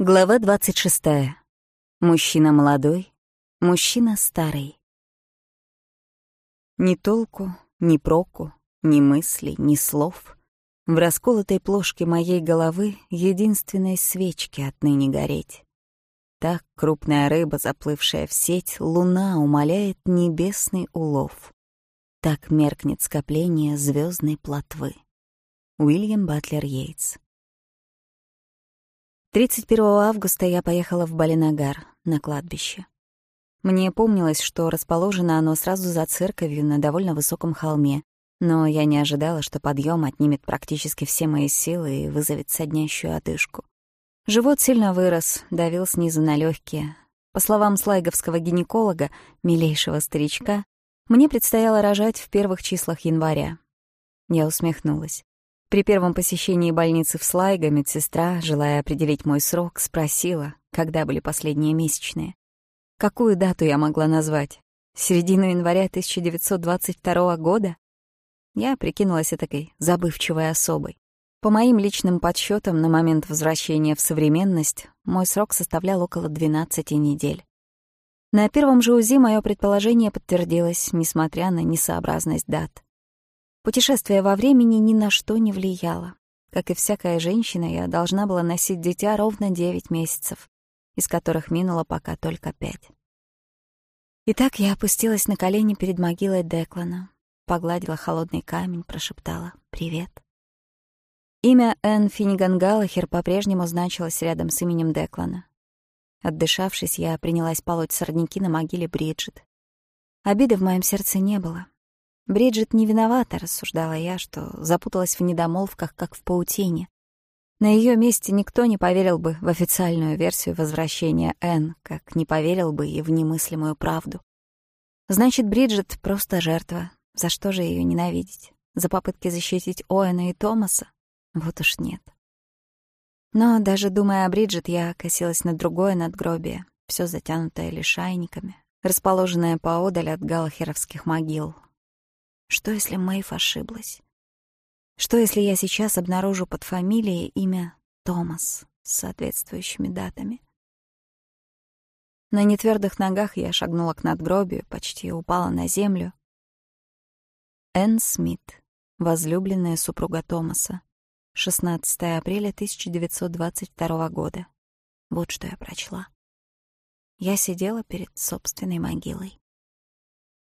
Глава 26. Мужчина молодой, мужчина старый. Ни толку, ни проку, ни мысли, ни слов. В расколотой плошке моей головы единственной свечки отныне гореть. Так крупная рыба, заплывшая в сеть, луна умоляет небесный улов. Так меркнет скопление звездной плотвы. Уильям Батлер Йейтс. 30 августа я поехала в Балинагар, на кладбище. Мне помнилось, что расположено оно сразу за церковью на довольно высоком холме, но я не ожидала, что подъем отнимет практически все мои силы и вызовет соднящую одышку. Живот сильно вырос, давил снизу на легкие. По словам слайговского гинеколога, милейшего старичка, мне предстояло рожать в первых числах января. Я усмехнулась. При первом посещении больницы в Слайгаме медсестра, желая определить мой срок, спросила, когда были последние месячные. Какую дату я могла назвать? Середину января 1922 года? Я прикинулась этакой забывчивой особой. По моим личным подсчетам на момент возвращения в современность мой срок составлял около 12 недель. На первом же УЗИ мое предположение подтвердилось, несмотря на несообразность дат. Путешествие во времени ни на что не влияло. Как и всякая женщина, я должна была носить дитя ровно девять месяцев, из которых минуло пока только пять. Итак, я опустилась на колени перед могилой Деклана, погладила холодный камень, прошептала «Привет». Имя Энн Финниган Галлахер по-прежнему значилось рядом с именем Деклана. Отдышавшись, я принялась полоть сорняки на могиле Бриджит. Обиды в моем сердце не было — Бриджит не виновата, рассуждала я, что запуталась в недомолвках, как в паутине. На ее месте никто не поверил бы в официальную версию возвращения Энн, как не поверил бы и в немыслимую правду. Значит, Бриджит просто жертва. За что же ее ненавидеть? За попытки защитить Оэна и Томаса? Вот уж нет. Но даже думая о Бриджит, я косилась на другое надгробие, все затянутое лишайниками, расположенное поодаль от галахеровских могил, что, если Мэйв ошиблась? Что, если я сейчас обнаружу под фамилией имя Томас с соответствующими датами? На нетвердых ногах я шагнула к надгробию, почти упала на землю. Энн Смит, возлюбленная супруга Томаса, 16 апреля 1922 года. Вот что я прочла. Я сидела перед собственной могилой.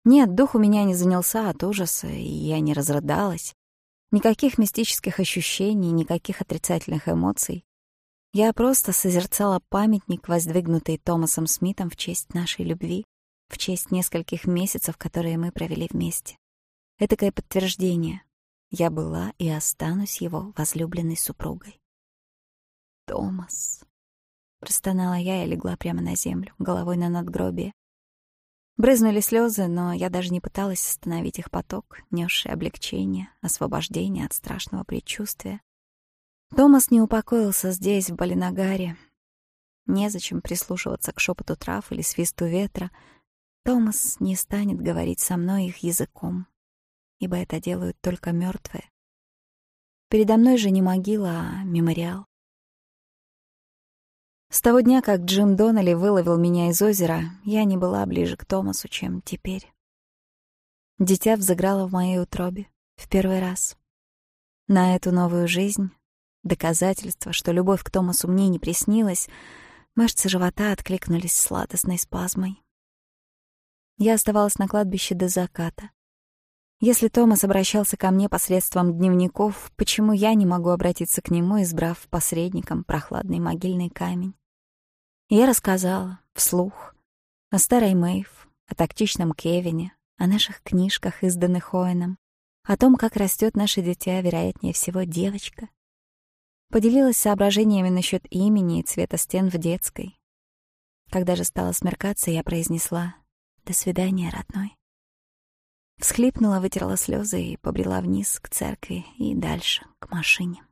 Нет, дух у меня не занялся от ужаса, и я не разрыдалась. Никаких мистических ощущений, никаких отрицательных эмоций. Я просто созерцала памятник, воздвигнутый Томасом Смитом в честь нашей любви, в честь нескольких месяцев, которые мы провели вместе. Этакое подтверждение. Я была и останусь его возлюбленной супругой. «Томас», — простонала я и легла прямо на землю, головой на надгробие. Брызнули слезы, но я даже не пыталась остановить их поток, несший облегчение, освобождение от страшного предчувствия. Томас не упокоился здесь, в Балинагаре. Незачем прислушиваться к шепоту трав или свисту ветра. Томас не станет говорить со мной их языком, ибо это делают только мертвые. Передо мной же не могила, а мемориал. С того дня, как Джим Доннелли выловил меня из озера, я не была ближе к Томасу, чем теперь. Дитя взыграло в моей утробе в первый раз. На эту новую жизнь, доказательство, что любовь к Томасу мне не приснилась, мышцы живота откликнулись сладостной спазмой. Я оставалась на кладбище до заката. Если Томас обращался ко мне посредством дневников, почему я не могу обратиться к нему, избрав посредником прохладный могильный камень? Я рассказала вслух о старой Мэйв, о тактичном Кевине, о наших книжках, изданных Оэном, о том, как растет наше дитя, вероятнее всего, девочка. Поделилась соображениями насчет имени и цвета стен в детской. Когда же стало смеркаться, я произнесла «До свидания, родной». Всхлипнула, вытерла слезы и побрела вниз к церкви и дальше, к машине.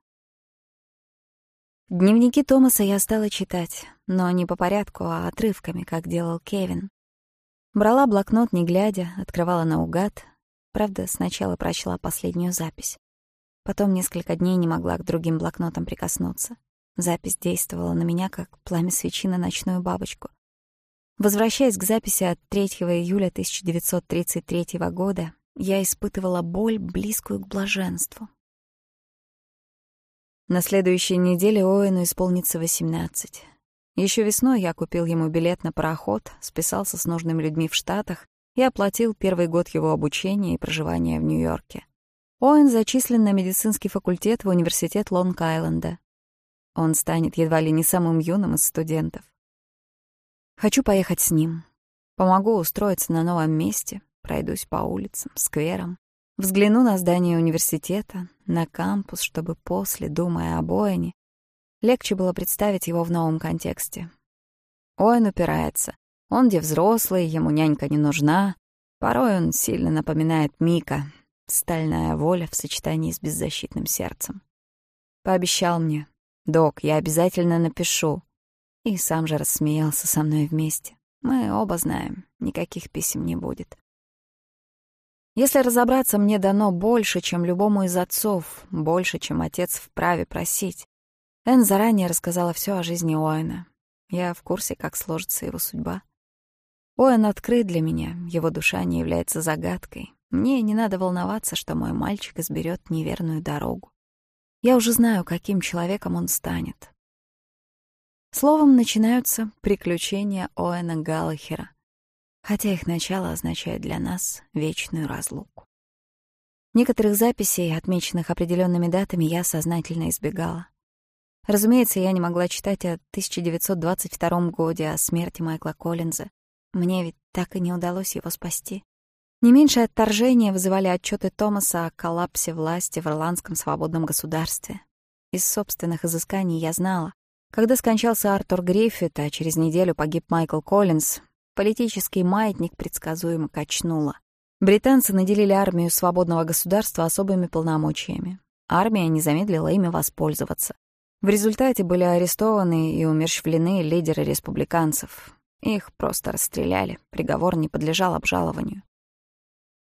Дневники Томаса я стала читать, но не по порядку, а отрывками, как делал Кевин. Брала блокнот, не глядя, открывала наугад. Правда, сначала прочла последнюю запись. Потом несколько дней не могла к другим блокнотам прикоснуться. Запись действовала на меня, как пламя свечи на ночную бабочку. Возвращаясь к записи от 3 июля 1933 года, я испытывала боль, близкую к блаженству, На следующей неделе Оэну исполнится 18. Еще весной я купил ему билет на пароход, списался с нужными людьми в Штатах и оплатил первый год его обучения и проживания в Нью-Йорке. Оуэн зачислен на медицинский факультет в университет Лонг-Айленда. Он станет едва ли не самым юным из студентов. Хочу поехать с ним. Помогу устроиться на новом месте, пройдусь по улицам, скверам, Взгляну на здание университета, на кампус, чтобы после, думая о Оэне, легче было представить его в новом контексте. Оэн упирается. Он где взрослый, ему нянька не нужна. Порой он сильно напоминает Мика. Стальная воля в сочетании с беззащитным сердцем. Пообещал мне. «Док, я обязательно напишу». И сам же рассмеялся со мной вместе. Мы оба знаем, никаких писем не будет. Если разобраться, мне дано больше, чем любому из отцов, больше, чем отец вправе просить. Энн заранее рассказала все о жизни Уайна. Я в курсе, как сложится его судьба. Уэн открыт для меня, его душа не является загадкой. Мне не надо волноваться, что мой мальчик изберет неверную дорогу. Я уже знаю, каким человеком он станет. Словом, начинаются приключения Оэна Галлахера хотя их начало означает для нас вечную разлуку. Некоторых записей, отмеченных определенными датами, я сознательно избегала. Разумеется, я не могла читать о 1922 годе, о смерти Майкла Коллинза. Мне ведь так и не удалось его спасти. Не меньше отторжения вызывали отчеты Томаса о коллапсе власти в ирландском свободном государстве. Из собственных изысканий я знала, когда скончался Артур Гриффит, а через неделю погиб Майкл Коллинз, Политический маятник, предсказуемо качнуло. Британцы наделили армию свободного государства особыми полномочиями. Армия не замедлила ими воспользоваться. В результате были арестованы и умерщвлены лидеры республиканцев. Их просто расстреляли, приговор не подлежал обжалованию.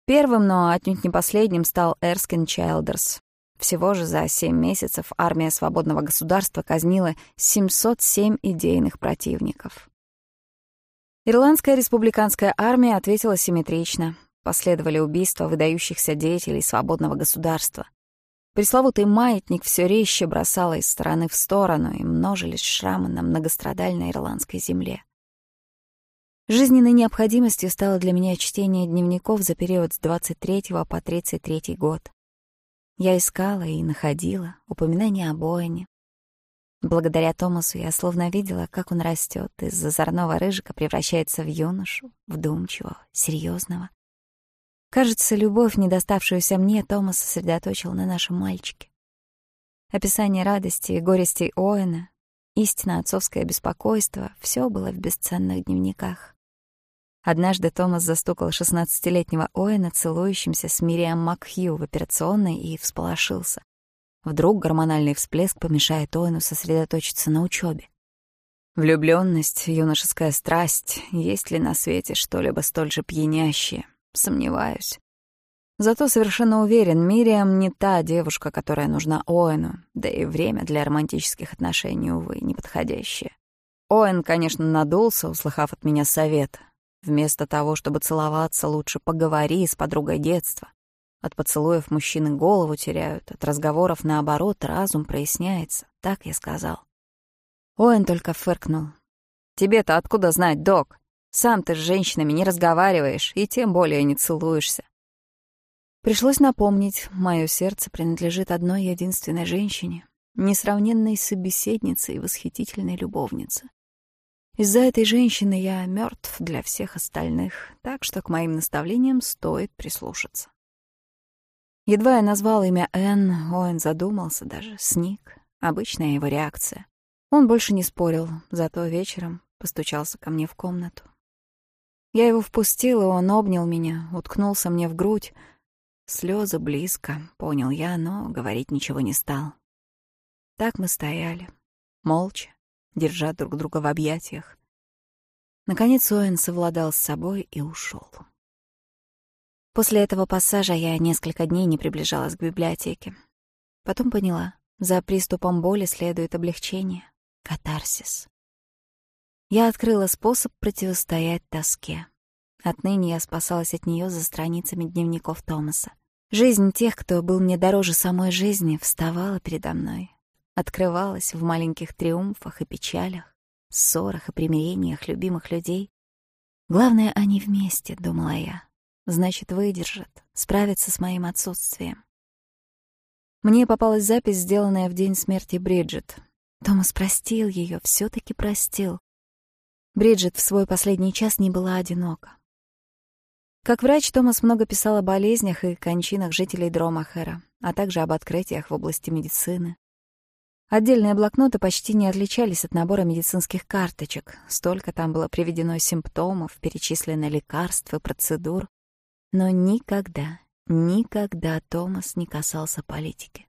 Первым, но отнюдь не последним стал Эрскин Чайлдерс. Всего же за семь месяцев армия свободного государства казнила 707 идейных противников. Ирландская республиканская армия ответила симметрично. Последовали убийства выдающихся деятелей свободного государства. Пресловутый маятник все резче бросало из стороны в сторону, и множились шрамы на многострадальной ирландской земле. Жизненной необходимостью стало для меня чтение дневников за период с 23 по 33 год. Я искала и находила упоминания о Боэне. Благодаря Томасу я словно видела, как он растет из зазорного рыжика, превращается в юношу, вдумчивого, серьезного. Кажется, любовь, не доставшуюся мне, Томас сосредоточил на нашем мальчике. Описание радости и горести Оэна, истинно отцовское беспокойство — все было в бесценных дневниках. Однажды Томас застукал 16-летнего Оэна целующимся с Мириам Макхью в операционной и всполошился. Вдруг гормональный всплеск помешает Оэну сосредоточиться на учебе. Влюблённость юношеская страсть, есть ли на свете что-либо столь же пьянящее? Сомневаюсь. Зато совершенно уверен, Мириам не та девушка, которая нужна Оэну, да и время для романтических отношений, увы, неподходящее. Оэн, конечно, надулся, услыхав от меня совет. Вместо того, чтобы целоваться, лучше поговори с подругой детства. От поцелуев мужчины голову теряют, от разговоров, наоборот, разум проясняется. Так я сказал. Оэн только фыркнул. «Тебе-то откуда знать, док? Сам ты с женщинами не разговариваешь и тем более не целуешься». Пришлось напомнить, мое сердце принадлежит одной единственной женщине, несравненной собеседнице и восхитительной любовнице. Из-за этой женщины я мертв для всех остальных, так что к моим наставлениям стоит прислушаться. Едва я назвал имя Энн, Оэн задумался даже, сник. Обычная его реакция. Он больше не спорил, зато вечером постучался ко мне в комнату. Я его впустил, и он обнял меня, уткнулся мне в грудь. Слезы близко, понял я, но говорить ничего не стал. Так мы стояли, молча, держа друг друга в объятиях. Наконец Оэн совладал с собой и ушел. После этого пассажа я несколько дней не приближалась к библиотеке. Потом поняла, за приступом боли следует облегчение, катарсис. Я открыла способ противостоять тоске. Отныне я спасалась от нее за страницами дневников Томаса. Жизнь тех, кто был мне дороже самой жизни, вставала передо мной, открывалась в маленьких триумфах и печалях, ссорах и примирениях любимых людей. Главное, они вместе, думала я, значит, выдержит, справится с моим отсутствием. Мне попалась запись, сделанная в день смерти Бриджит. Томас простил ее, все таки простил. Бриджит в свой последний час не была одинока. Как врач, Томас много писал о болезнях и кончинах жителей Дромахера, а также об открытиях в области медицины. Отдельные блокноты почти не отличались от набора медицинских карточек. Столько там было приведено симптомов, перечислено лекарств и процедур. Но никогда, никогда Томас не касался политики.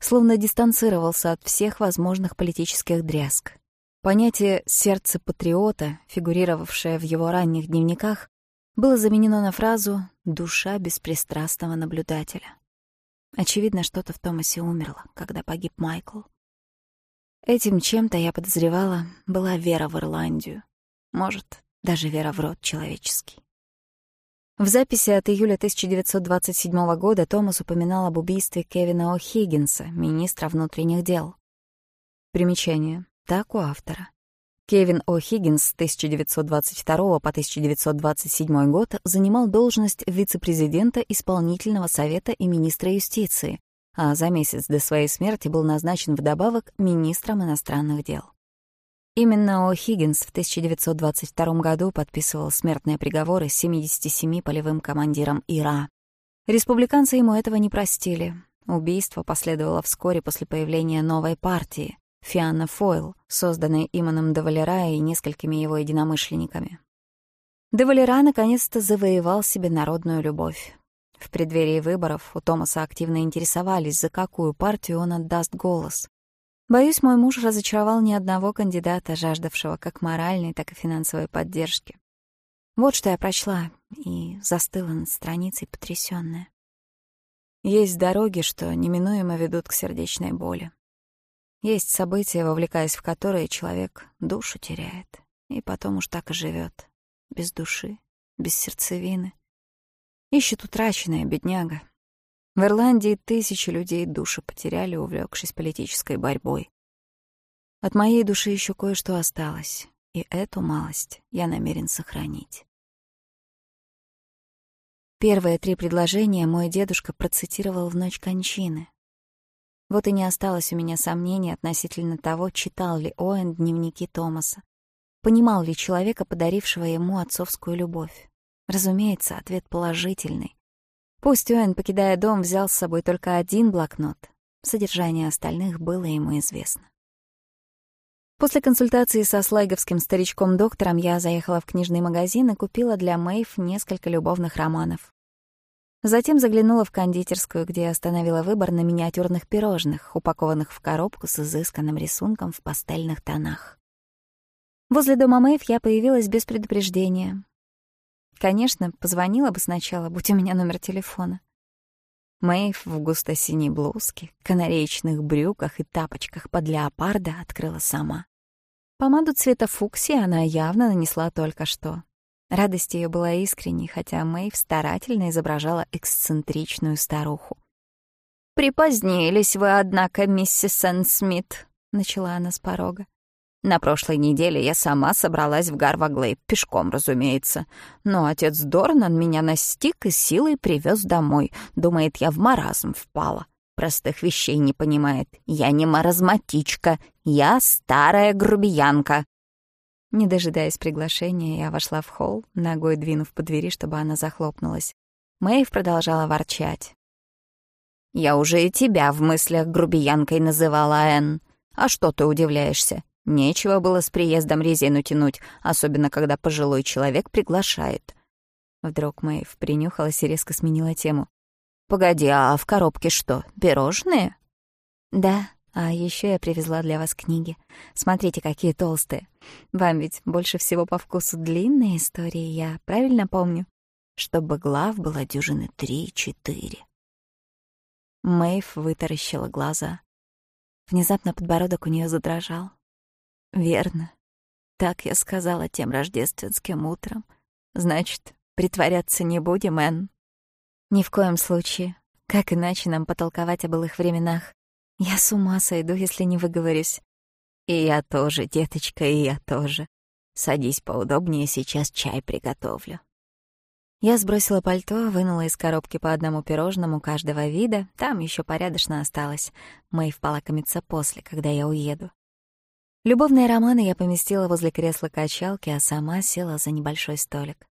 Словно дистанцировался от всех возможных политических дрязг. Понятие «сердце патриота», фигурировавшее в его ранних дневниках, было заменено на фразу «душа беспристрастного наблюдателя». Очевидно, что-то в Томасе умерло, когда погиб Майкл. Этим чем-то, я подозревала, была вера в Ирландию. Может, даже вера в род человеческий. В записи от июля 1927 года Томас упоминал об убийстве Кевина О'Хиггинса, министра внутренних дел. Примечание. Так у автора. Кевин О'Хиггинс с 1922 по 1927 год занимал должность вице-президента исполнительного совета и министра юстиции, а за месяц до своей смерти был назначен вдобавок министром иностранных дел. Именно О'Хиггинс в 1922 году подписывал смертные приговоры 77 полевым командирам Ира. Республиканцы ему этого не простили. Убийство последовало вскоре после появления новой партии — Фианна Фойл, созданной Иманом де Валера и несколькими его единомышленниками. Де Валера наконец-то завоевал себе народную любовь. В преддверии выборов у Томаса активно интересовались, за какую партию он отдаст голос. Боюсь, мой муж разочаровал ни одного кандидата, жаждавшего как моральной, так и финансовой поддержки. Вот что я прочла и застыла над страницей, потрясённая. Есть дороги, что неминуемо ведут к сердечной боли. Есть события, вовлекаясь в которые человек душу теряет, и потом уж так и живёт. Без души, без сердцевины. Ищет утраченное бедняга, в Ирландии тысячи людей души потеряли, увлекшись политической борьбой. От моей души еще кое-что осталось, и эту малость я намерен сохранить. Первые три предложения мой дедушка процитировал в ночь кончины. Вот и не осталось у меня сомнений относительно того, читал ли Оэн дневники Томаса, понимал ли человека, подарившего ему отцовскую любовь. Разумеется, ответ положительный, Пусть Оэн, покидая дом, взял с собой только один блокнот. Содержание остальных было ему известно. После консультации со слайговским старичком-доктором я заехала в книжный магазин и купила для Мэйв несколько любовных романов. Затем заглянула в кондитерскую, где остановила выбор на миниатюрных пирожных, упакованных в коробку с изысканным рисунком в пастельных тонах. Возле дома Мэйв я появилась без предупреждения. Конечно, позвонила бы сначала, будь у меня номер телефона. Мэйв в густо-синей блузке, канареечных брюках и тапочках под леопарда открыла сама. Помаду цвета фуксии она явно нанесла только что. Радость ее была искренней, хотя Мэйв старательно изображала эксцентричную старуху. «Припозднились вы, однако, миссис Сэн Смит», — начала она с порога. «На прошлой неделе я сама собралась в Гарваглейб, пешком, разумеется. Но отец Дорнан меня настиг и силой привез домой. Думает, я в маразм впала. Простых вещей не понимает. Я не маразматичка, я старая грубиянка. Не дожидаясь приглашения, я вошла в холл, ногой двинув по двери, чтобы она захлопнулась. Мэйв продолжала ворчать. «Я уже и тебя в мыслях грубиянкой называла, Энн. А что ты удивляешься? Нечего было с приездом резину тянуть, особенно когда пожилой человек приглашает. Вдруг Мэйв принюхалась и резко сменила тему. «Погоди, а в коробке что, пирожные?» «Да, а еще я привезла для вас книги. Смотрите, какие толстые. Вам ведь больше всего по вкусу длинные истории, я правильно помню? Чтобы глав было дюжины три-четыре». Мэйв вытаращила глаза. Внезапно подбородок у нее задрожал. «Верно. Так я сказала тем рождественским утром. Значит, притворяться не будем, Энн?» «Ни в коем случае. Как иначе нам потолковать о былых временах? Я с ума сойду, если не выговорюсь. И я тоже, деточка, и я тоже. Садись поудобнее, сейчас чай приготовлю». Я сбросила пальто, вынула из коробки по одному пирожному каждого вида. Там еще порядочно осталось. Мэйв полакомится после, когда я Любовные романы я поместила возле кресла качалки, а сама села за небольшой столик.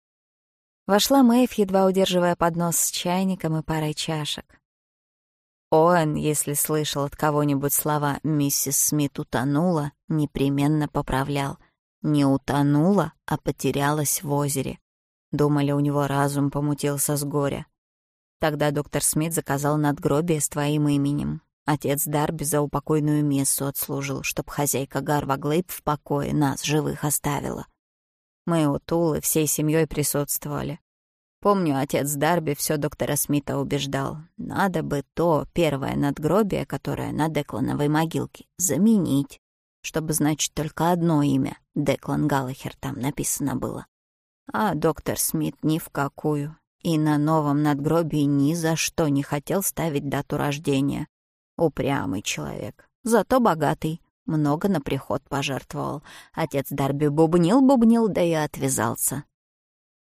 Вошла Мэйв, едва удерживая поднос с чайником и парой чашек. Оэн, если слышал от кого-нибудь слова «миссис Смит утонула», непременно поправлял. Не утонула, а потерялась в озере. Думали, у него разум помутился с горя. Тогда доктор Смит заказал надгробие с твоим именем. Отец Дарби за упокойную мессу отслужил, чтоб хозяйка Гарва Глейб в покое нас живых оставила. Мы у Тулы всей семьей присутствовали. Помню, отец Дарби все доктора Смита убеждал. Надо бы то первое надгробие, которое на Деклановой могилке, заменить, чтобы, значит, только одно имя — Деклан Галлахер там написано было. А доктор Смит ни в какую. И на новом надгробии ни за что не хотел ставить дату рождения. Упрямый человек, зато богатый. Много на приход пожертвовал. Отец Дарби бубнил-бубнил, да и отвязался.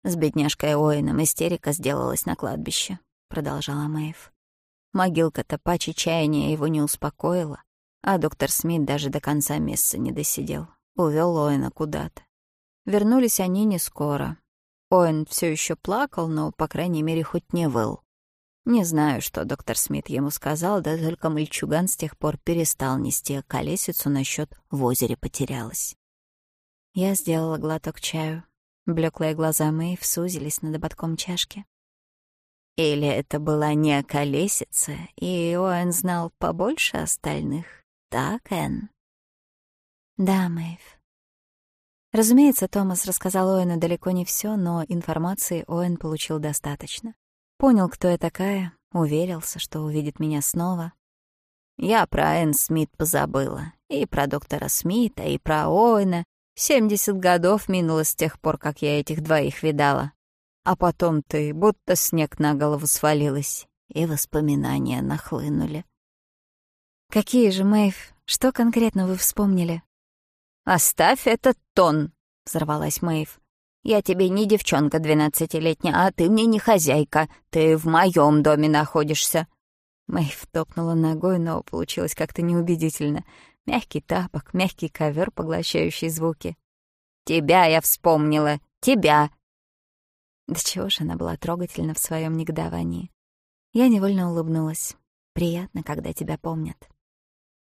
«С бедняжкой Оином истерика сделалась на кладбище», — продолжала Мэйв. Могилка-то паче чаяния его не успокоила, а доктор Смит даже до конца месяца не досидел. Увел Оина куда-то. Вернулись они не скоро. Оин все еще плакал, но, по крайней мере, хоть не выл. Не знаю, что доктор Смит ему сказал, да только мальчуган с тех пор перестал нести колесицу насчет «в озере потерялась». Я сделала глоток чаю. Блеклые глаза Мэйв сузились над ободком чашки. Или это была не колесица, и Оэн знал побольше остальных? Так, Энн? Да, Мэйв. Разумеется, Томас рассказал Оэну далеко не все, но информации Оэн получил достаточно. Понял, кто я такая, уверился, что увидит меня снова. Я про Энн Смит позабыла. И про доктора Смита, и про Оуэна. Семьдесят годов минуло с тех пор, как я этих двоих видала. А потом ты будто снег на голову свалилась, и воспоминания нахлынули. «Какие же, Мэйв? Что конкретно вы вспомнили?» «Оставь этот тон!» — взорвалась Мэйв. Я тебе не девчонка двенадцатилетняя, а ты мне не хозяйка. Ты в моем доме находишься». Мэйв топнула ногой, но получилось как-то неубедительно. Мягкий тапок, мягкий ковер, поглощающий звуки. «Тебя я вспомнила! Тебя!» Да чего же она была трогательна в своем негодовании. Я невольно улыбнулась. Приятно, когда тебя помнят.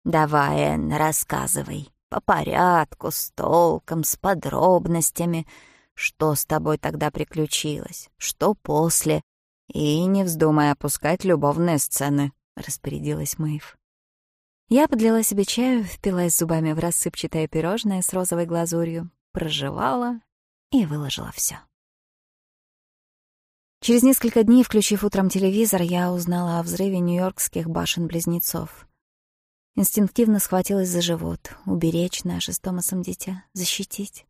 «Давай, Энн, рассказывай. По порядку, с толком, с подробностями что с тобой тогда приключилось, что после. И не вздумай опускать любовные сцены», — распорядилась Мэйв. Я подлила себе чаю, впилась зубами в рассыпчатое пирожное с розовой глазурью, прожевала и выложила все. Через несколько дней, включив утром телевизор, я узнала о взрыве нью-йоркских башен-близнецов. Инстинктивно схватилась за живот, уберечь наше с Томасом дитя, защитить.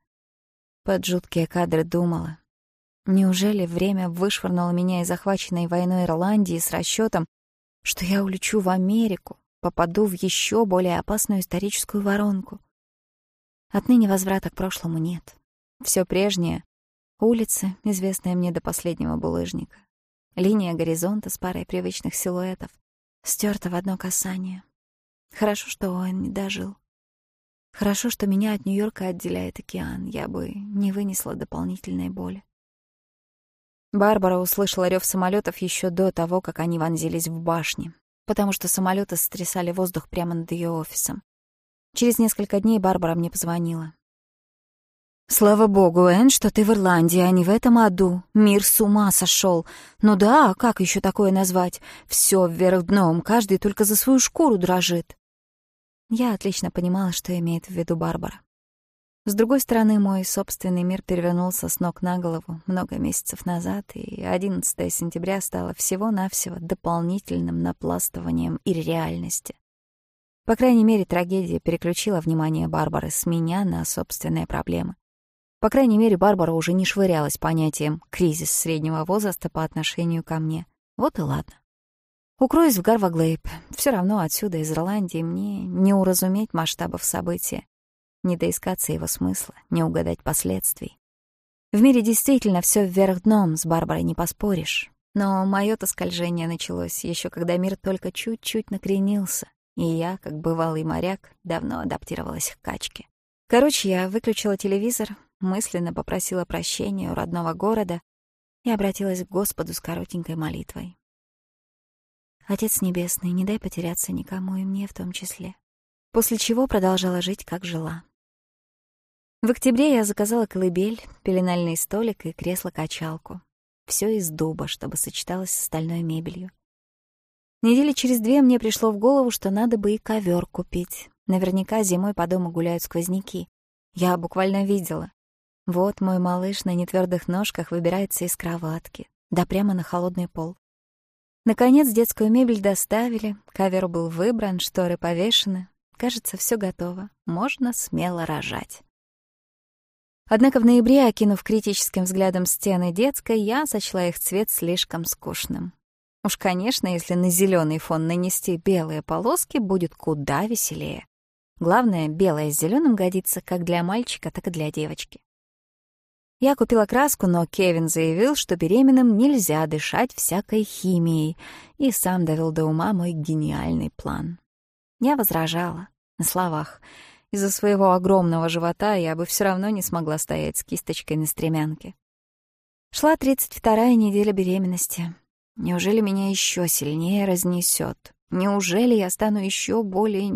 Под жуткие кадры думала. Неужели время вышвырнуло меня из захваченной войной Ирландии с расчетом, что я улечу в Америку, попаду в еще более опасную историческую воронку? Отныне возврата к прошлому нет. Все прежнее — улица, известная мне до последнего булыжника. Линия горизонта с парой привычных силуэтов, стерта в одно касание. Хорошо, что Оэн не дожил. Хорошо, что меня от Нью-Йорка отделяет океан. Я бы не вынесла дополнительной боли. Барбара услышала рев самолетов еще до того, как они вонзились в башни, потому что самолеты стрясали воздух прямо над ее офисом. Через несколько дней Барбара мне позвонила. «Слава богу, Энн, что ты в Ирландии, а не в этом аду. Мир с ума сошел. Ну да, как еще такое назвать? Все вверх дном, каждый только за свою шкуру дрожит». Я отлично понимала, что имеет в виду Барбара. С другой стороны, мой собственный мир перевернулся с ног на голову много месяцев назад, и 11 сентября стало всего-навсего дополнительным напластыванием и реальности. По крайней мере, трагедия переключила внимание Барбары с меня на собственные проблемы. По крайней мере, Барбара уже не швырялась понятием «кризис среднего возраста» по отношению ко мне. Вот и ладно. Укроюсь в Гарваглейб. Все равно отсюда, из Ирландии, мне не уразуметь масштабов события, не доискаться его смысла, не угадать последствий. В мире действительно все вверх дном, с Барбарой не поспоришь. Но мое-то скольжение началось еще когда мир только чуть-чуть накренился, и я, как бывалый моряк, давно адаптировалась к качке. Короче, я выключила телевизор, мысленно попросила прощения у родного города и обратилась к Господу с коротенькой молитвой. Отец Небесный, не дай потеряться никому, и мне в том числе. После чего продолжала жить, как жила. В октябре я заказала колыбель, пеленальный столик и кресло-качалку. Все из дуба, чтобы сочеталось с стальной мебелью. Недели через две мне пришло в голову, что надо бы и ковер купить. Наверняка зимой по дому гуляют сквозняки. Я буквально видела. Вот мой малыш на нетвердых ножках выбирается из кроватки, да прямо на холодный пол. Наконец детскую мебель доставили, ковер был выбран, шторы повешены. Кажется, все готово. Можно смело рожать. Однако в ноябре, окинув критическим взглядом стены детской, я сочла их цвет слишком скучным. Уж, конечно, если на зеленый фон нанести белые полоски, будет куда веселее. Главное, белое с зеленым годится как для мальчика, так и для девочки. Я купила краску, но Кевин заявил, что беременным нельзя дышать всякой химией, и сам довел до ума мой гениальный план. Я возражала на словах. Из-за своего огромного живота я бы все равно не смогла стоять с кисточкой на стремянке. Шла 32-я неделя беременности. Неужели меня еще сильнее разнесет? Неужели я стану еще более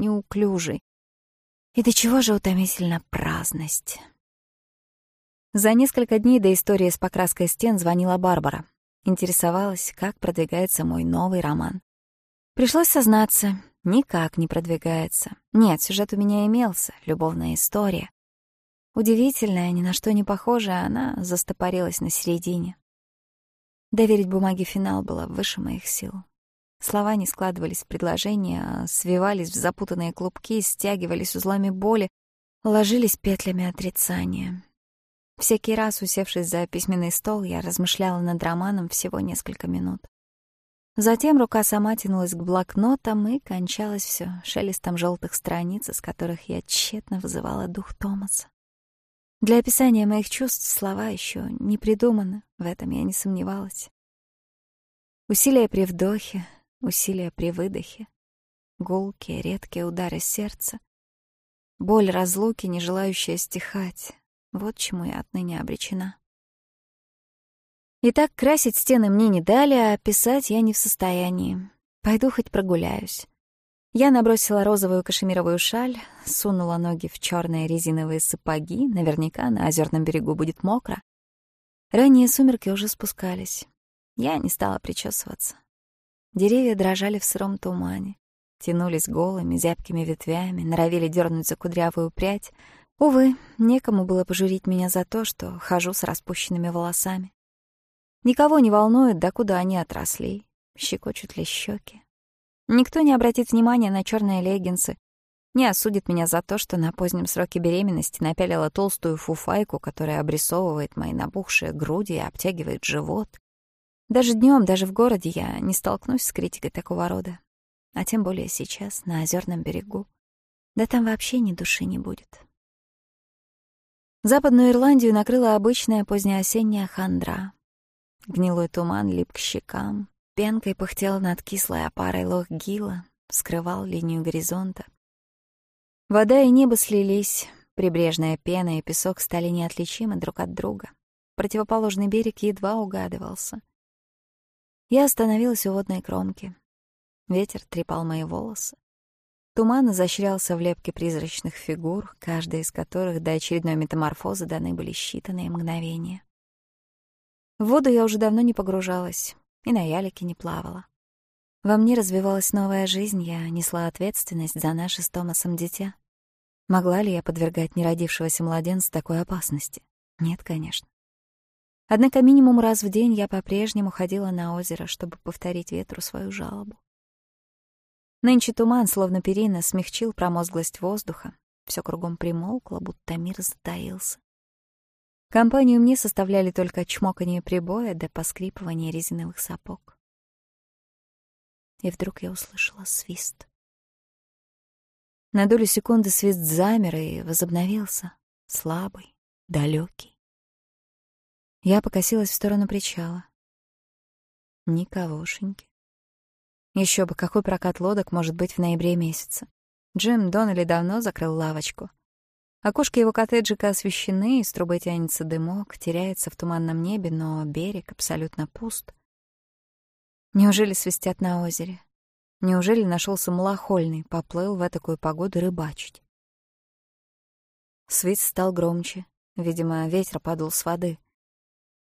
неуклюжей? И до чего же утомительна праздность? За несколько дней до истории с покраской стен звонила Барбара. Интересовалась, как продвигается мой новый роман. Пришлось сознаться, никак не продвигается. Нет, сюжет у меня имелся, любовная история. Удивительная, ни на что не похожая, она застопорилась на середине. Доверить бумаге финал было выше моих сил. Слова не складывались в предложения, а свивались в запутанные клубки, стягивались узлами боли, ложились петлями отрицания. Всякий раз, усевшись за письменный стол, я размышляла над романом всего несколько минут. Затем рука сама тянулась к блокнотам, и кончалось все шелестом желтых страниц, из которых я тщетно вызывала дух Томаса. Для описания моих чувств слова еще не придуманы, в этом я не сомневалась. Усилия при вдохе, усилия при выдохе, гулкие, редкие удары сердца, боль разлуки, не желающая стихать, вот чему я отныне обречена. Итак, красить стены мне не дали, а писать я не в состоянии. Пойду хоть прогуляюсь. Я набросила розовую кашемировую шаль, сунула ноги в черные резиновые сапоги, наверняка на озерном берегу будет мокро. Ранние сумерки уже спускались. Я не стала причесываться. Деревья дрожали в сыром тумане, тянулись голыми, зябкими ветвями, норовили дернуть за кудрявую прядь, Увы, некому было пожурить меня за то, что хожу с распущенными волосами. Никого не волнует, докуда они отросли, щекочут ли щеки. Никто не обратит внимания на черные леггинсы, не осудит меня за то, что на позднем сроке беременности напялила толстую фуфайку, которая обрисовывает мои набухшие груди и обтягивает живот. Даже днем, даже в городе я не столкнусь с критикой такого рода. А тем более сейчас, на озерном берегу. Да там вообще ни души не будет. Западную Ирландию накрыла обычная позднеосенняя хандра. Гнилой туман лип к щекам, пенкой пыхтел над кислой опарой лох-гила, скрывал линию горизонта. Вода и небо слились, прибрежная пена и песок стали неотличимы друг от друга. Противоположный берег едва угадывался. Я остановилась у водной кромки. Ветер трепал мои волосы. Туман защрялся в лепке призрачных фигур, каждая из которых до очередной метаморфозы даны были считанные мгновения. В воду я уже давно не погружалась и на ялике не плавала. Во мне развивалась новая жизнь, я несла ответственность за наше с Томасом дитя. Могла ли я подвергать неродившегося младенца такой опасности? Нет, конечно. Однако минимум раз в день я по-прежнему ходила на озеро, чтобы повторить ветру свою жалобу. Нынче туман, словно перина, смягчил промозглость воздуха. Все кругом примолкло, будто мир затаился. Компанию мне составляли только чмоканье прибоя да поскрипывание резиновых сапог. И вдруг я услышала свист. На долю секунды свист замер и возобновился, слабый, далекий. Я покосилась в сторону причала. Никогошеньки. Еще бы, какой прокат лодок может быть в ноябре месяце? Джим Доннелли давно закрыл лавочку — Окошки его коттеджика освещены, из трубы тянется дымок, теряется в туманном небе, но берег абсолютно пуст. Неужели свистят на озере? Неужели нашелся малохольный, поплыл в такую погоду рыбачить? Свист стал громче. Видимо, ветер подул с воды.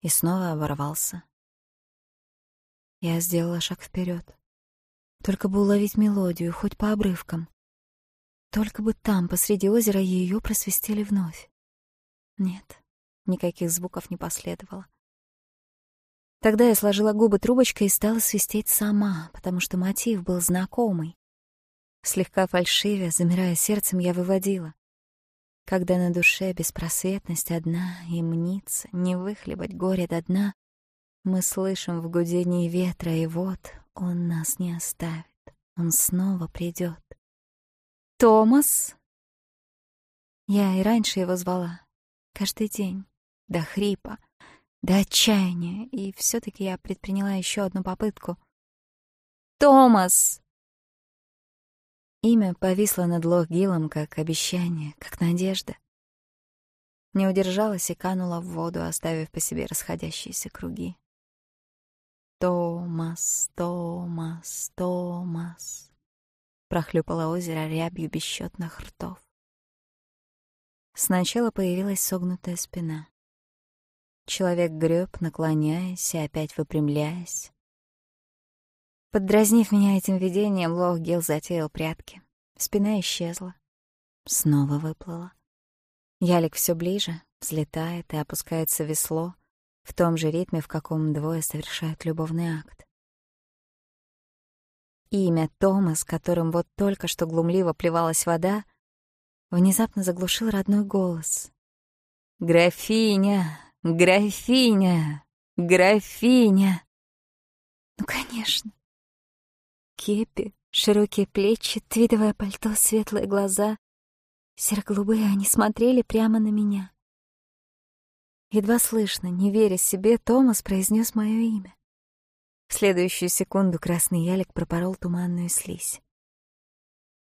И снова оборвался. Я сделала шаг вперед, Только бы уловить мелодию, хоть по обрывкам. Только бы там, посреди озера, ее просвистели вновь. Нет, никаких звуков не последовало. Тогда я сложила губы трубочкой и стала свистеть сама, потому что мотив был знакомый. Слегка фальшивя, замирая сердцем, я выводила. Когда на душе беспросветность одна и мнится, не выхлебать горе до дна, мы слышим в гудении ветра, и вот он нас не оставит. Он снова придет. «Томас!» Я и раньше его звала. Каждый день. До хрипа, до отчаяния. И все-таки я предприняла еще одну попытку. «Томас!» Имя повисло над Лох-Гиллом как обещание, как надежда. Не удержалась и канула в воду, оставив по себе расходящиеся круги. Томас, Томас, Томас. Прохлюпало озеро рябью бесчетных ртов. Сначала появилась согнутая спина. Человек греб, наклоняясь и опять выпрямляясь. Поддразнив меня этим видением, Лох Гил затеял прятки. Спина исчезла. Снова выплыла. Ялик все ближе, взлетает и опускается в весло — в том же ритме, в каком двое совершают любовный акт. Имя Тома, с которым вот только что глумливо плевалась вода, внезапно заглушил родной голос. «Графиня! Графиня! Графиня!» «Ну, конечно!» Кепи, широкие плечи, твидовое пальто, светлые глаза. Серо-голубые они смотрели прямо на меня. Едва слышно, не веря себе, Томас произнес мое имя. В следующую секунду красный ялик пропорол туманную слизь.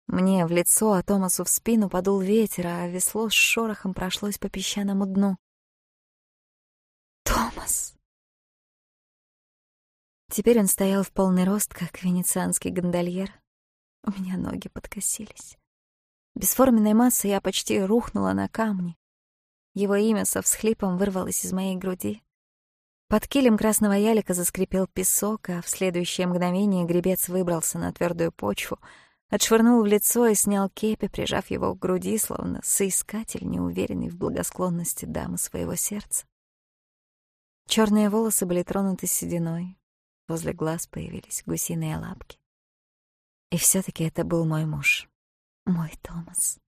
Мне в лицо, а Томасу в спину подул ветер, а весло с шорохом прошлось по песчаному дну. «Томас!» Теперь он стоял в полный рост, как венецианский гондольер. У меня ноги подкосились. Бесформенной массой я почти рухнула на камни. Его имя со всхлипом вырвалось из моей груди. Под килем красного ялика заскрипел песок, а в следующее мгновение гребец выбрался на твердую почву, отшвырнул в лицо и снял кепи, прижав его к груди, словно соискатель, неуверенный в благосклонности дамы своего сердца. Черные волосы были тронуты сединой, возле глаз появились гусиные лапки. И все таки это был мой муж, мой Томас.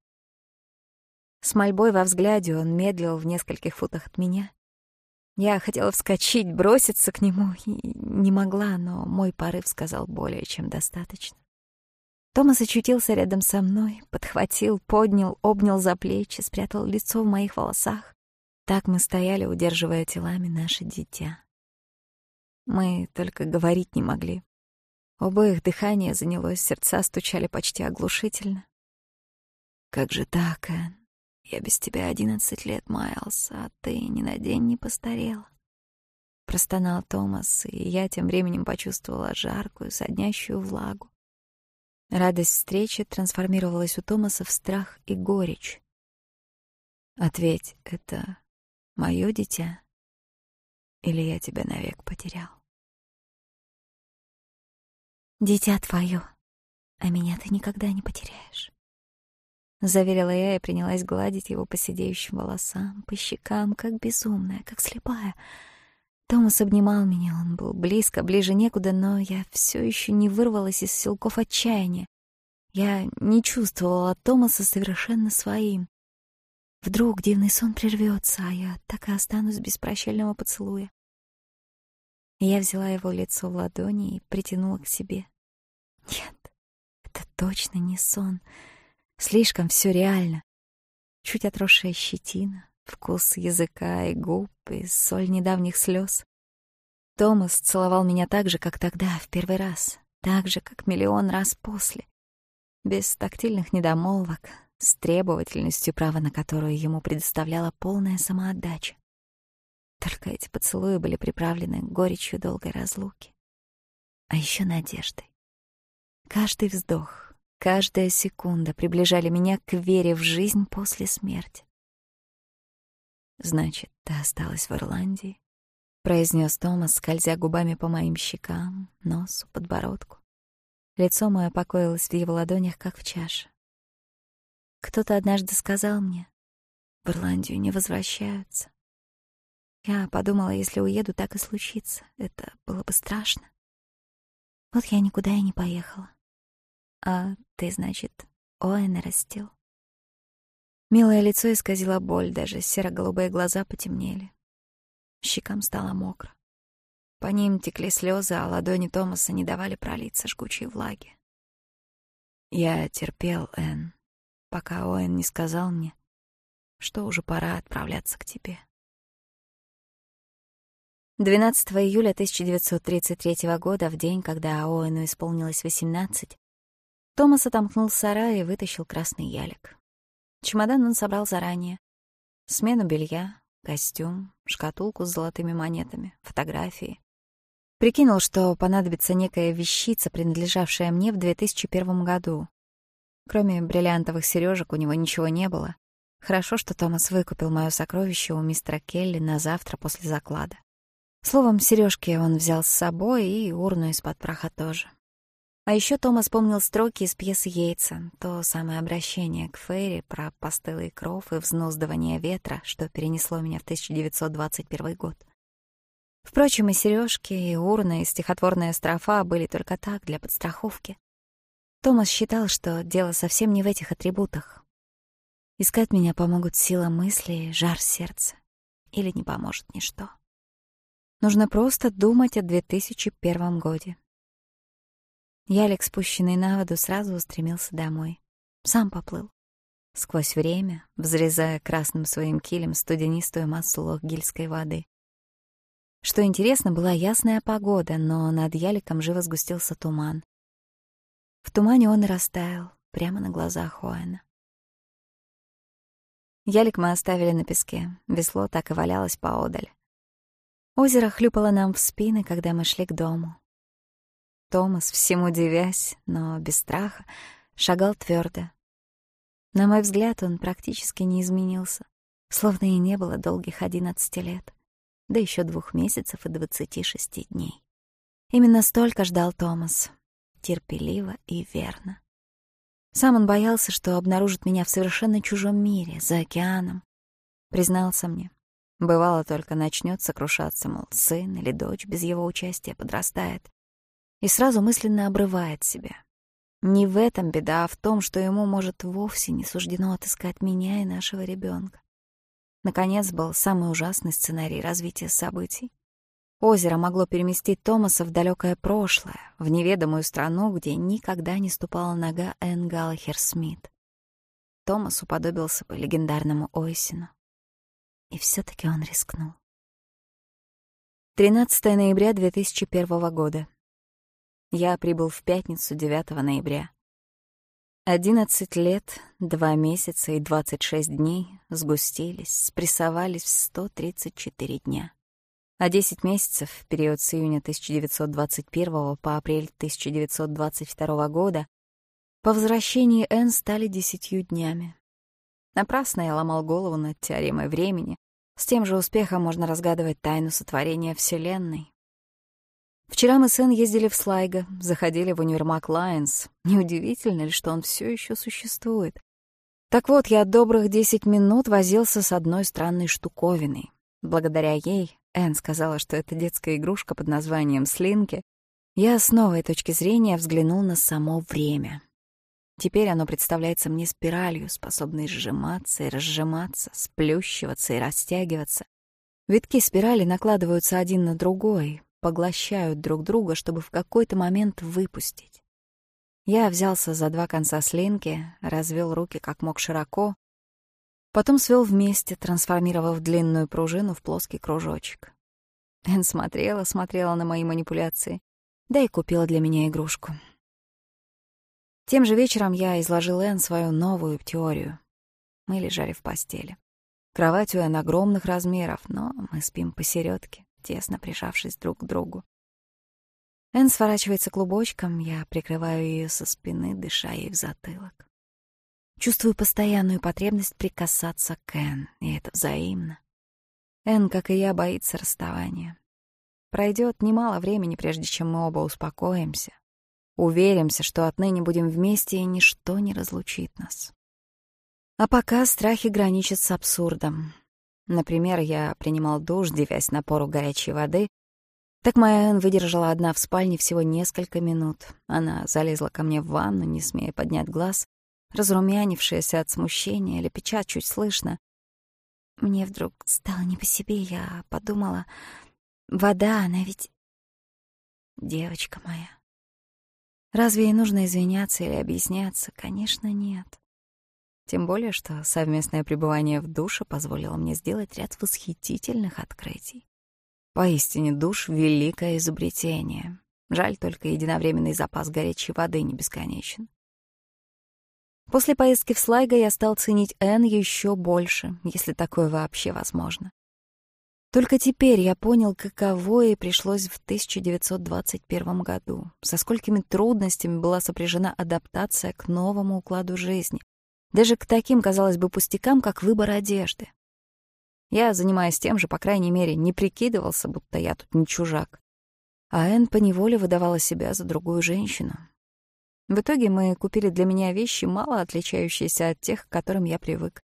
С мольбой во взгляде он медлил в нескольких футах от меня. Я хотела вскочить, броситься к нему, и не могла, но мой порыв сказал более чем достаточно. Томас очутился рядом со мной, подхватил, поднял, обнял за плечи, спрятал лицо в моих волосах. Так мы стояли, удерживая телами наше дитя. Мы только говорить не могли. Оба их дыхание занялось, сердца стучали почти оглушительно. «Как же так, Энн?» Я без тебя одиннадцать лет маялся, а ты ни на день не постарел. Простонал Томас, и я тем временем почувствовала жаркую, соднящую влагу. Радость встречи трансформировалась у Томаса в страх и горечь. «Ответь, это мое дитя? Или я тебя навек потерял?» «Дитя твое, а меня ты никогда не потеряешь». Заверила я и принялась гладить его по сидеющим волосам, по щекам, как безумная, как слепая. Томас обнимал меня, он был близко, ближе некуда, но я все еще не вырвалась из силков отчаяния. Я не чувствовала Томаса совершенно своим. Вдруг дивный сон прервется, а я так и останусь без прощального поцелуя. Я взяла его лицо в ладони и притянула к себе. Нет, это точно не сон — слишком все реально. Чуть отросшая щетина, вкус языка и губ, и соль недавних слез. Томас целовал меня так же, как тогда, в первый раз, так же, как миллион раз после. Без тактильных недомолвок, с требовательностью, права на которую ему предоставляла полная самоотдача. Только эти поцелуи были приправлены горечью долгой разлуки, а еще надеждой. Каждый вздох, каждая секунда приближали меня к вере в жизнь после смерти. «Значит, ты осталась в Ирландии?» — произнес Томас, скользя губами по моим щекам, носу, подбородку. Лицо мое покоилось в его ладонях, как в чаше. Кто-то однажды сказал мне, в Ирландию не возвращаются. Я подумала, если уеду, так и случится. Это было бы страшно. Вот я никуда и не поехала. А ты, значит, Оэн растил. Милое лицо исказило боль, даже серо-голубые глаза потемнели. Щекам стало мокро. По ним текли слезы, а ладони Томаса не давали пролиться жгучей влаги. Я терпел, Энн, пока Оэн не сказал мне, что уже пора отправляться к тебе. 12 июля 1933 года, в день, когда Оэну исполнилось 18, Томас отомкнул сарай и вытащил красный ялик. Чемодан он собрал заранее. Смену белья, костюм, шкатулку с золотыми монетами, фотографии. Прикинул, что понадобится некая вещица, принадлежавшая мне в 2001 году. Кроме бриллиантовых сережек у него ничего не было. Хорошо, что Томас выкупил моё сокровище у мистера Келли на завтра после заклада. Словом, сережки он взял с собой и А еще Томас помнил строки из пьесы Йейтса, то самое обращение к Ферри про постылый кров и взнуздывание ветра, что перенесло меня в 1921 год. Впрочем, и сережки, и урна, и стихотворная строфа были только так, для подстраховки. Томас считал, что дело совсем не в этих атрибутах. Искать меня помогут сила мысли, жар сердца. Или не поможет ничто. Нужно просто думать о 2001 году. Ялик, спущенный на воду, сразу устремился домой. Сам поплыл. Сквозь время, взрезая красным своим килем студенистую массу лохгильской воды. Что интересно, была ясная погода, но над Яликом живо сгустился туман. В тумане он и растаял, прямо на глазах Хуэна. Ялик мы оставили на песке, весло так и валялось поодаль. Озеро хлюпало нам в спины, когда мы шли к дому. Томас, всему девясь, но без страха, шагал твердо. На мой взгляд, он практически не изменился, словно и не было долгих одиннадцати лет, да еще двух месяцев и двадцати шести дней. Именно столько ждал Томас, терпеливо и верно. Сам он боялся, что обнаружит меня в совершенно чужом мире, за океаном. Признался мне. Бывало, только начнет сокрушаться, мол, сын или дочь без его участия подрастает. И сразу мысленно обрывает себя. Не в этом беда, а в том, что ему, может, вовсе не суждено отыскать меня и нашего ребенка. Наконец был самый ужасный сценарий развития событий. Озеро могло переместить Томаса в далекое прошлое, в неведомую страну, где никогда не ступала нога Энн Галлахер Смит. Томас уподобился бы легендарному Ойсину. И все таки он рискнул. 13 ноября 2001 года. Я прибыл в пятницу 9 ноября. 11 лет, 2 месяца и 26 дней сгустились, спрессовались в 134 дня. А 10 месяцев, в период с июня 1921 по апрель 1922 года, по возвращении Н стали десятью днями. Напрасно я ломал голову над теоремой времени. С тем же успехом можно разгадывать тайну сотворения Вселенной. Вчера мы с Энн ездили в Слайго, заходили в универмаг Лайонс. Неудивительно ли, что он все еще существует? Так вот, я добрых десять минут возился с одной странной штуковиной. Благодаря ей, Энн сказала, что это детская игрушка под названием «Слинки», я с новой точки зрения взглянул на само время. Теперь оно представляется мне спиралью, способной сжиматься и разжиматься, сплющиваться и растягиваться. Витки спирали накладываются один на другой, поглощают друг друга, чтобы в какой-то момент выпустить. Я взялся за два конца слинки, развел руки как мог широко, потом свел вместе, трансформировав длинную пружину в плоский кружочек. Эн смотрела, смотрела на мои манипуляции, да и купила для меня игрушку. Тем же вечером я изложил Эн свою новую теорию. Мы лежали в постели. Кровать у Эн огромных размеров, но мы спим посередке тесно прижавшись друг к другу. Энн сворачивается клубочком, я прикрываю ее со спины, дыша ей в затылок. Чувствую постоянную потребность прикасаться к Энн, и это взаимно. Энн, как и я, боится расставания. Пройдет немало времени, прежде чем мы оба успокоимся, уверимся, что отныне будем вместе, и ничто не разлучит нас. А пока страхи граничат с абсурдом. Например, я принимал душ, девясь напору горячей воды. Так моя Энн выдержала одна в спальне всего несколько минут. Она залезла ко мне в ванну, не смея поднять глаз, разрумянившаяся от смущения, лепеча чуть слышно. Мне вдруг стало не по себе, я подумала, вода, она ведь... Девочка моя. Разве ей нужно извиняться или объясняться? Конечно, нет. Тем более, что совместное пребывание в душе позволило мне сделать ряд восхитительных открытий. Поистине душ — великое изобретение. Жаль, только единовременный запас горячей воды не бесконечен. После поездки в Слайго я стал ценить Энн еще больше, если такое вообще возможно. Только теперь я понял, каково ей пришлось в 1921 году, со сколькими трудностями была сопряжена адаптация к новому укладу жизни, даже к таким, казалось бы, пустякам, как выбор одежды. Я, занимаясь тем же, по крайней мере, не прикидывался, будто я тут не чужак. А Энн поневоле выдавала себя за другую женщину. В итоге мы купили для меня вещи, мало отличающиеся от тех, к которым я привык.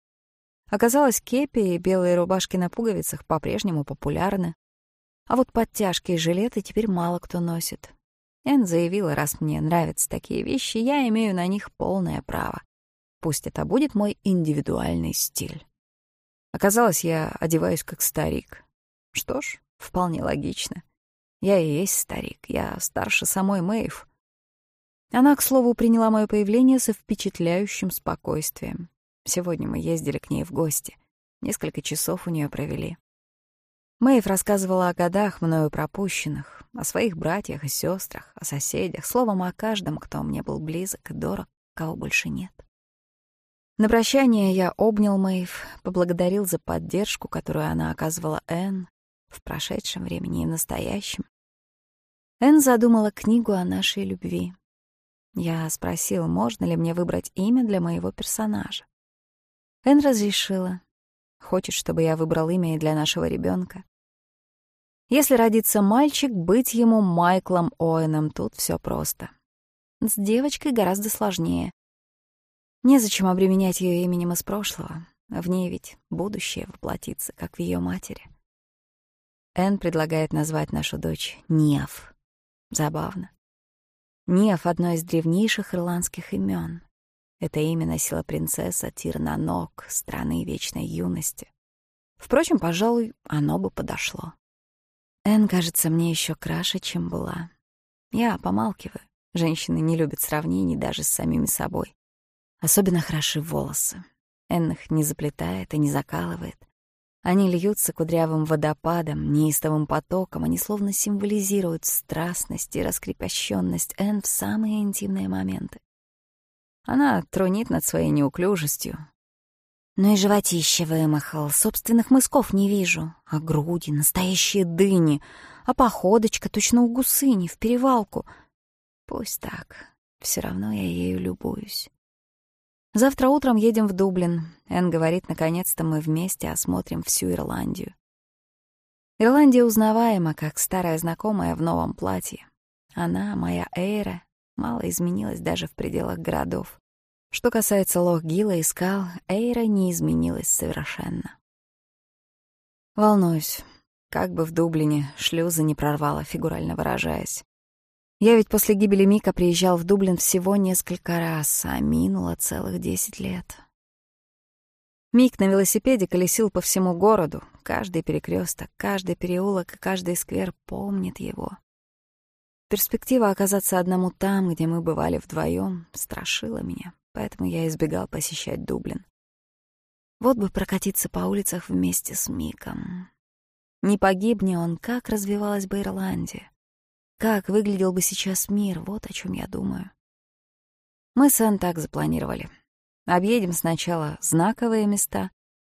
Оказалось, кепи и белые рубашки на пуговицах по-прежнему популярны. А вот подтяжки и жилеты теперь мало кто носит. Энн заявила, раз мне нравятся такие вещи, я имею на них полное право. Пусть это будет мой индивидуальный стиль. Оказалось, я одеваюсь как старик. Что ж, вполне логично. Я и есть старик, я старше самой Мэйв. Она, к слову, приняла мое появление со впечатляющим спокойствием. Сегодня мы ездили к ней в гости. Несколько часов у нее провели. Мэйв рассказывала о годах мною пропущенных, о своих братьях и сестрах, о соседях, словом, о каждом, кто мне был близок и дорог, кого больше нет. На прощание я обнял Мэйв, поблагодарил за поддержку, которую она оказывала Энн в прошедшем времени и настоящем. Энн задумала книгу о нашей любви. Я спросил, можно ли мне выбрать имя для моего персонажа. Энн разрешила. Хочет, чтобы я выбрал имя и для нашего ребенка. Если родится мальчик, быть ему Майклом Оэном тут все просто. С девочкой гораздо сложнее. Незачем обременять ее именем из прошлого. В ней ведь будущее воплотится, как в ее матери. Энн предлагает назвать нашу дочь Нев. Забавно. Нев — одно из древнейших ирландских имен. Это имя носила принцесса Тирна Ног, страны вечной юности. Впрочем, пожалуй, оно бы подошло. Энн кажется мне еще краше, чем была. Я помалкиваю. Женщины не любят сравнений даже с самими собой. Особенно хороши волосы. Энн их не заплетает и не закалывает. Они льются кудрявым водопадом, неистовым потоком, они словно символизируют страстность и раскрепощенность Энн в самые интимные моменты. Она трунит над своей неуклюжестью. Но «Ну и животище вымахал, собственных мысков не вижу, а груди — настоящие дыни, а походочка точно у гусыни, в перевалку. Пусть так, все равно я ею любуюсь. Завтра утром едем в Дублин. Энн говорит, наконец-то мы вместе осмотрим всю Ирландию. Ирландия узнаваема, как старая знакомая в новом платье. Она, моя Эйра, мало изменилась даже в пределах городов. Что касается Лох-Гила и скал, Эйра не изменилась совершенно. Волнуюсь, как бы в Дублине шлюзы не прорвало, фигурально выражаясь. Я ведь после гибели Мика приезжал в Дублин всего несколько раз, а минуло целых десять лет. Мик на велосипеде колесил по всему городу. Каждый перекресток, каждый переулок и каждый сквер помнит его. Перспектива оказаться одному там, где мы бывали вдвоем, страшила меня, поэтому я избегал посещать Дублин. Вот бы прокатиться по улицах вместе с Миком. Не погибни он, как развивалась бы Ирландия. Как выглядел бы сейчас мир, вот о чем я думаю. Мы с Энн так запланировали. Объедем сначала знаковые места,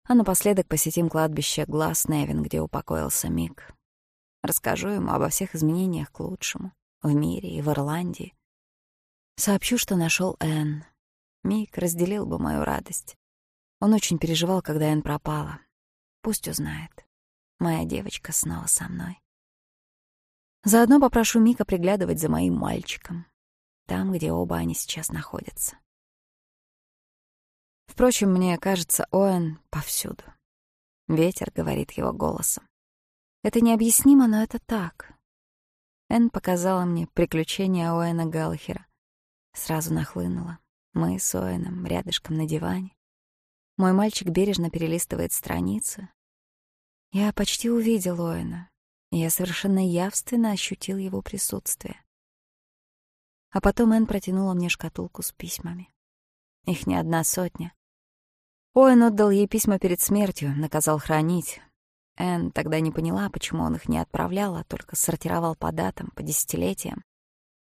а напоследок посетим кладбище Глаз Невин, где упокоился Мик. Расскажу ему обо всех изменениях к лучшему в мире и в Ирландии. Сообщу, что нашел Энн. Мик разделил бы мою радость. Он очень переживал, когда Энн пропала. Пусть узнает. Моя девочка снова со мной. Заодно попрошу Мика приглядывать за моим мальчиком, там, где оба они сейчас находятся. Впрочем, мне кажется, Оэн повсюду. Ветер говорит его голосом. Это необъяснимо, но это так. Энн показала мне приключения Оэна Галхера. Сразу нахлынула. Мы с Оэном рядышком на диване. Мой мальчик бережно перелистывает страницы. Я почти увидел Оэна. Я совершенно явственно ощутил его присутствие. А потом Энн протянула мне шкатулку с письмами. Их не одна сотня. Оэн отдал ей письма перед смертью, наказал хранить. Энн тогда не поняла, почему он их не отправлял, а только сортировал по датам, по десятилетиям.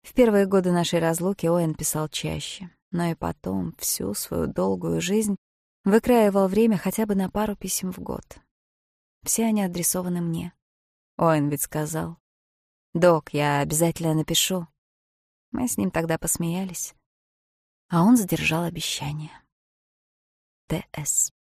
В первые годы нашей разлуки Оэн писал чаще, но и потом всю свою долгую жизнь выкраивал время хотя бы на пару писем в год. Все они адресованы мне. Оэн ведь сказал. «Док, я обязательно напишу». Мы с ним тогда посмеялись. А он задержал обещание. Т.С.